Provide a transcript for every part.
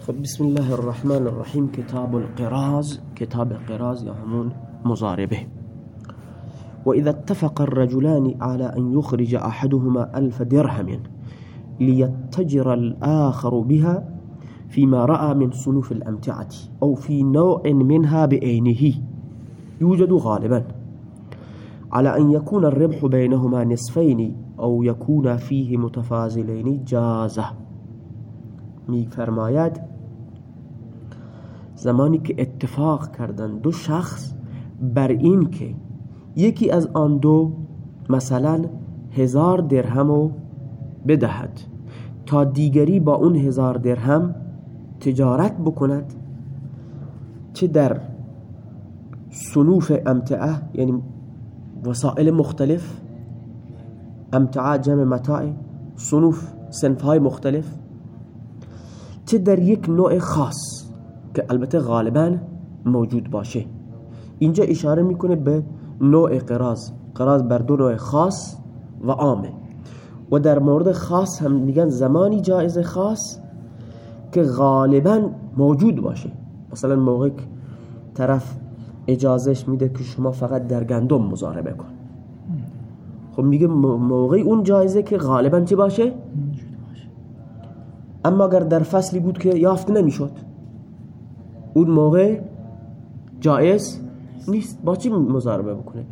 خب بسم الله الرحمن الرحیم. کتاب القراز کتاب قراز یا همون مزاربه وإذا اتفق الرجلان على أن يخرج أحدهما ألف درهم ليتجر الآخر بها فيما رأى من صنوف الأمتعة أو في نوع منها بعينه. يوجد غالبا. على أن يكون الربح بينهما نصفين أو يكون فيه متفاضلين جازة. می فرماید زمانی که اتفاق کردن دو شخص بر این که یکی از آن دو مثلا هزار درهم بدهد تا دیگری با اون هزار درهم تجارت بکند چه در صنوف امتعه یعنی وسائل مختلف امتعه جمع متاع صنوف سنفهای مختلف چه در یک نوع خاص که البته غالبا موجود باشه. اینجا اشاره می‌کنه به نوع قراز قراز بر دو نوع خاص و عامه. و در مورد خاص هم میگن زمانی جایز خاص که غالبا موجود باشه. مثلا موقع طرف اجازهش میده که شما فقط در گندم مزاربه کن خب میگه موقع اون جایزه که غالبا چی باشه؟ اما اگر در فصلی بود که یافت نمی‌شد. اون موقع جایز نیست. با چی مزاربه بکنه؟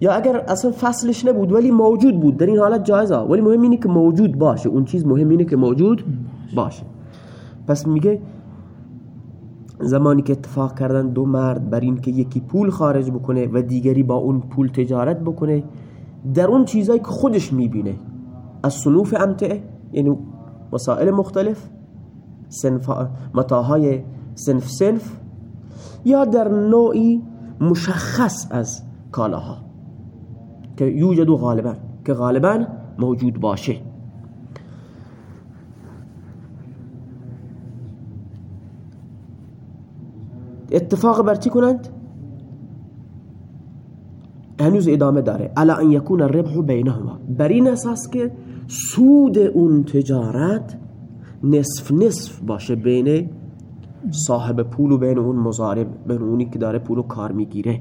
یا اگر اصلا فصلش نبود ولی موجود بود. در این حالت جایزه. ولی مهم اینه که موجود باشه. اون چیز مهم اینه که موجود باشه. پس میگه زمانی که اتفاق کردن دو مرد بر این که یکی پول خارج بکنه و دیگری با اون پول تجارت بکنه در اون چیزایی که خودش می‌بینه. از صنوف امتعه یعنی وسائل مختلف. سنف متاهای سنف سنف. یا در نوعی مشخص از کالاها که یوجد غالبا که غالبا موجود باشه. اتفاق بر چی کنند؟ هنوز ادامه داره. الا ان یکون الربح بینهما. بر این أساس که سود اون تجارت نصف نصف باشه بین صاحب پول و بین اون مزارب بین اونی که داره پول و کار می‌گیره.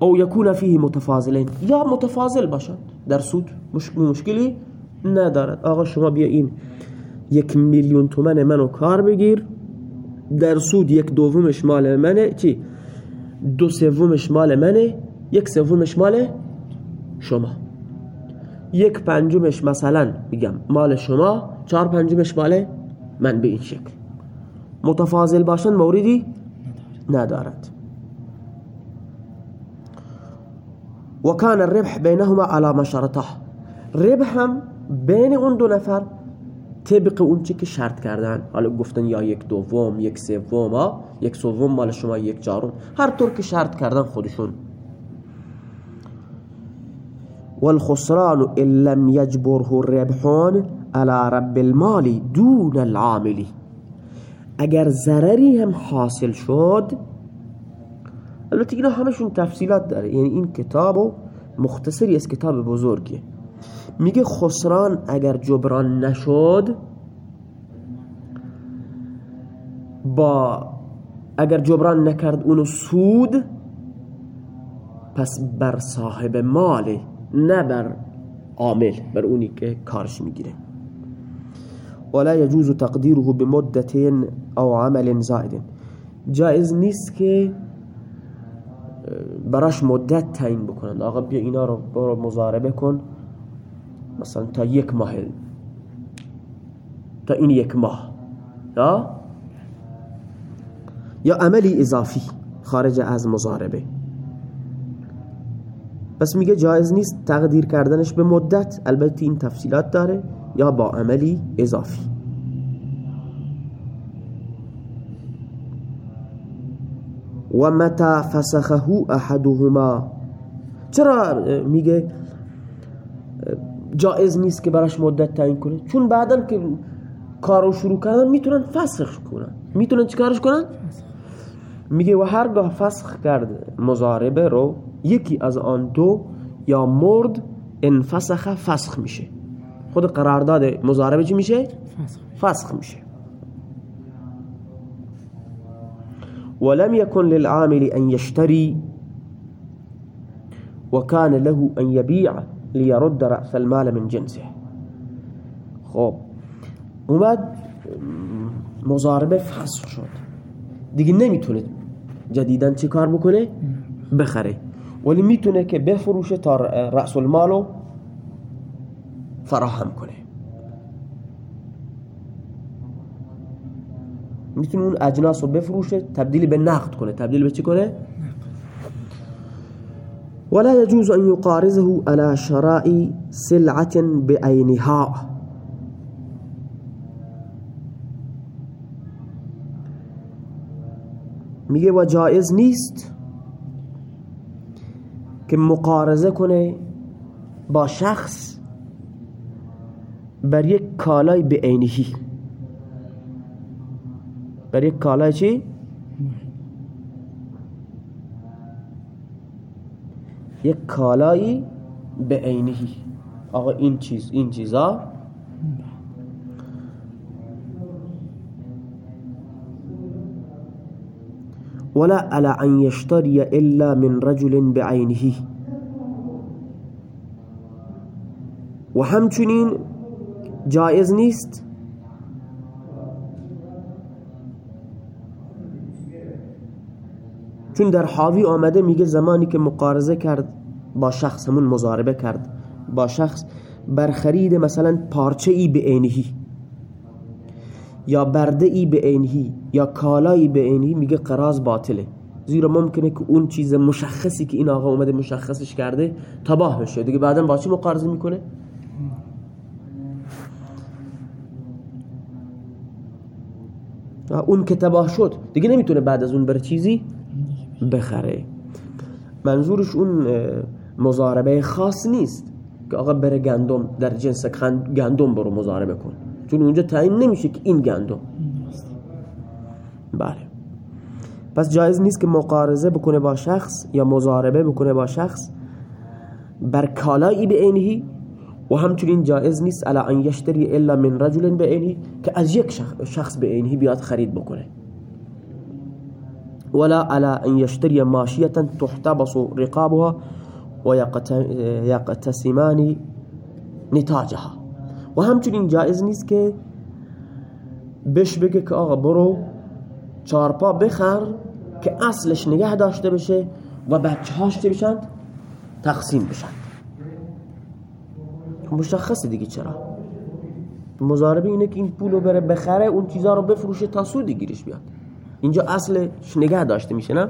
او یکون فیه متفاضلین. یا متفاضل باشد. در سود مشکلی ندارد. آقا شما بیا این یک میلیون تومن منو کار بگیر. در سود یک دومش مال منه. چی؟ دو سومش مال منه. یک سومش مال شما. یک پنجمش مثلا میگم مال شما چهار پنجمش مال من به این شکل. متفاضل باشن موردی ندارد. و کان الربح بینهما على مشارطه. ربح هم بین اون دو نفر طبق اون چی که شرط کردن. حالا گفتن یا یک دوم یک سوم یک سوم مال شما یک چهارم. هر طور که شرط کردن خودشون والخسران ان لم يجبره الربحون على رب المال دون العامل. اگر ضرری هم حاصل شد البته اینا همشون تفصیلات داره. یعنی این کتابو مختصری از کتاب بزرگیه. میگه خسران اگر جبران نشد با اگر جبران نکرد اونو سود پس بر صاحب مال نه بر عامل بر اونی که کارش می‌گیره. ولا يجوز تقديره بمدة او عمل زائد. جائز نیست که براش مدت تعیین بکنند. آقا بیا اینا رو برو مزاربه کن. مثلا تا یک ماه. تا این یک ماه. یا یا عملی اضافی خارج از مزاربه پس میگه جایز نیست تقدیر کردنش به مدت. البته این تفصیلات داره. یا با عملی اضافی. و متى فسخه احدهما؟ چرا میگه جایز نیست که براش مدت تعیین کنه؟ چون بعدا که کارو شروع کردن می‌تونن فسخ کنن. می‌تونن چیکارش کنن؟ میگه و هرگاه فسخ کرد مزاربه رو یکی از آن دو یا مرد انفسخ فسخ میشه. خود قرارداد مزاربه چی میشه؟ فسخ میشه. و ولم يكن للعامل ان يشتري وكان له ان يبيع ليرد رأس المال من جنسه. خب اومد مزاربه فسخ شد. دیگه نمی‌تونه جدیدا چیکار بکنه؟ بخره. ولی می‌تونه که بفروشه تا رأس المالو فراهم کنه. می‌تونه اون اجناس رو بفروشه تبدیل به نقد کنه. تبدیل به چی کنه؟ ولا يجوز أن يقارزه على شراء سلعة بعينها. میگه و جایز نیست. که مقارزه کنه با شخص بر یک کالای به عینهی بر یک کالای چی؟ یک کالایی به عینهی آقا این چیز این چیزا ولا على أن يشتري إلا من رجل بعينه. و همچنین جایز نیست. چون در حاوی آمده میگه زمانی که مقارزه کرد با شخص همون مزاربه کرد با شخص بر خرید مثلا پارچه ای به عینهی یا برده ای به عینهی یا کالایی به عینهی میگه قراض باطله. زیرا ممکنه که اون چیز مشخصی که این آقا اومده مشخصش کرده تباه بشه. دیگه بعدا با چی مقارزه می‌کنه؟ اون که تباه شد دیگه نمی‌تونه بعد از اون بر چیزی بخره. منظورش اون مزاربه خاص نیست که آقا بره گندم در جنس گندم برو مزاربه کن. چون اونجا تعیین نمیشه که این گندم. بله. پس جایز نیست که مقارزه بکنه با شخص یا مزاربه بکنه با شخص. بر کالایی به عینهی و همچنین جایز نیست الا ان یشتری الا من رجل به عینهی که از یک شخص به عینهی بیاد خرید بکنه. ولا على أن يشتري ماشية تحتبس رقابها ويقتسمان نتاجها. و همچنین جایز نیست که بش بگه که آقا برو چارپا بخر که اصلش نگه داشته بشه و بچه هاش بشند تقسیم بشند مشخصه دیگه چرا؟ مزاربه اینه که این پولو بره بخره اون چیزا رو بفروشه تا سودی گیرش بیاد. اینجا اصلش نگه داشته میشه نه؟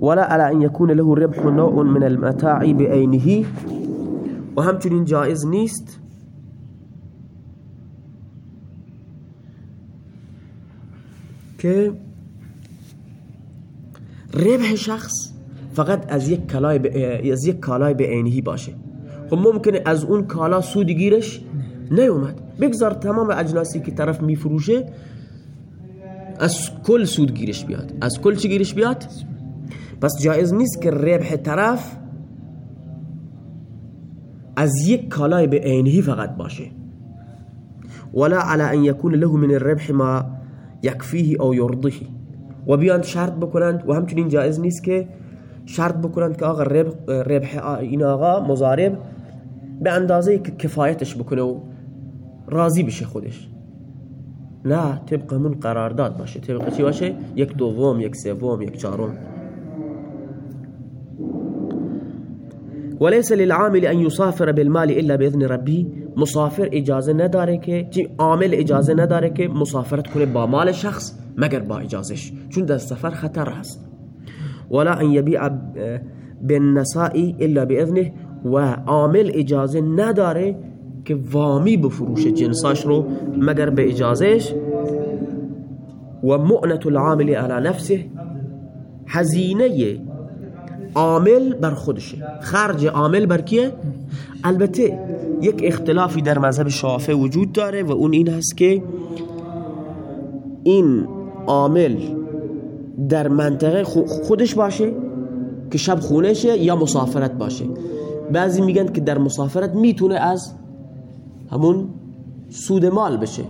ولا على ان يكون له ربح نوع من المتاع بعينه و همچنین جایز نیست که ربح شخص فقط از یک کالای از یک کالای به عینهی باشه. خب ممکنه از اون کالا سودی گیرش نیومد. بگذار تمام اجناسی که طرف میفروشه از کل سود گیرش بیاد. از کل چی گیرش بیاد؟ پس جایز نیست که ربح طرف از یک کالای به عینهی فقط باشه. ولا على ان يكون له من الربح ما يكفيه أو يرضيه. و بیان شرط بکنند و همچنین جایز نیست که شرط بکنند که آقا ربح این آقا مزارب به اندازه کفایتش بکنه و راضی بشه خودش. نه طبق همون قرارداد باشه. طبق چی باشه؟ یک دوم یک سوم یک چهارم. وليس للعامل أن يسافر بالمال إلا بإذن ربه. مسافر اجازه نداره که عامل اجازه نداره که مسافرت کنه با مال شخص مگر با اجازش چون در سفر خطر هست. ولا ان يبيع بالنساء الا باذنه و عامل اجازه نداره که وامی بفروشه جنساش رو مگر به اجازهش. و مؤنت العامل على نفسه هزینه عامل بر خودشه. خرج عامل بر کیه؟ البته یک اختلافی در مذهب شافعی وجود داره و اون این هست که این عامل در منطقه خودش باشه که شب خونشه یا مسافرت باشه. بعضی میگن که در مسافرت می‌تونه از همون سود مال بشه.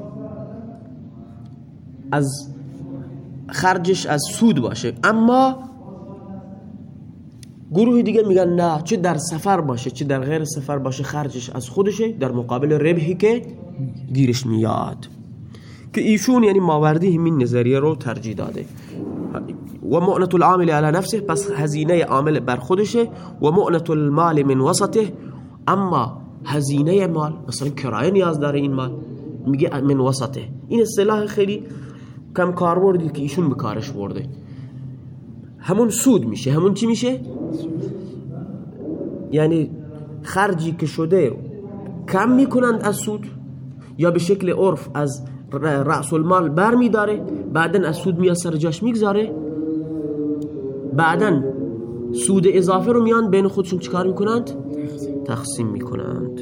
از خرجش از سود باشه. اما گروه دیگه میگن نه چه در سفر باشه چه در غیر سفر باشه خرجش از خودشه در مقابل ربحی که گیرش میاد. که ایشون یعنی ماوردی همین نظریه رو ترجیح داده. و مؤنت العامل على نفسه پس هزینه عامل بر خودشه. و مؤنت المال من وسطه اما هزینه مال مثلا کرایه نیاز داره این مال. میگه من وسطه. این اصطلاح خیلی کم کاربردی که ایشون به کارش برده. همون سود میشه. همون چی میشه؟ یعنی خرجی که شده کم می‌کنند از سود یا به شکل عرف از رأس المال بر میداره بعدا از سود میاد سر جاش می‌گذاره. بعدا سود اضافه رو میان بین خودشون چیکار می‌کنند؟ تقسیم می‌کنند.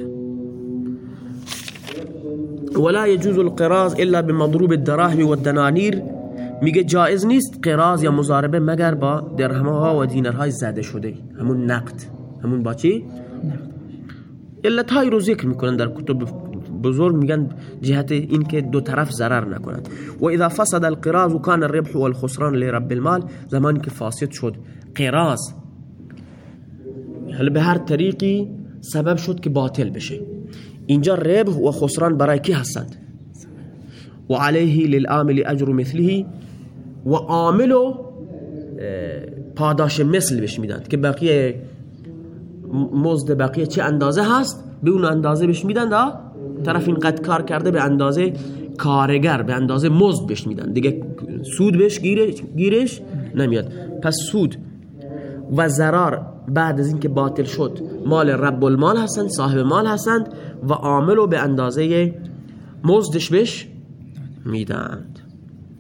ولا يجوز القراض الا بمضروب الدراهم والدنانير. میگه جایز نیست قراض یا مزاربه مگر با درهم ها و دینرهای زده شده. همون نقد. همون با چی؟ علت های رو ذکر می‌کنن در کتب بزرگ میگن جهت این که دو طرف ضرر نکنند و اذا فسد القراض كان الربح والخسران لرب المال. زمانی که فاسد شد قراض. حالا به هر طریقی سبب شد که باطل بشه. اینجا ربح و خسران برای کی هستند؟ و علیه للعامل اجر مثله. و عامل و پاداش مثل بهش میدن که بقیه مزد بقیه چه اندازه هست به اون اندازه بهش میدن طرف این قد کار کرده به اندازه کارگر به اندازه مزد بهش میدن. دیگه سود بهش گیرش, گیرش نمیاد. پس سود و ضرار بعد از اینکه باطل شد مال رب المال هستند صاحب مال هستند و عامل به اندازه مزدش بهش میدند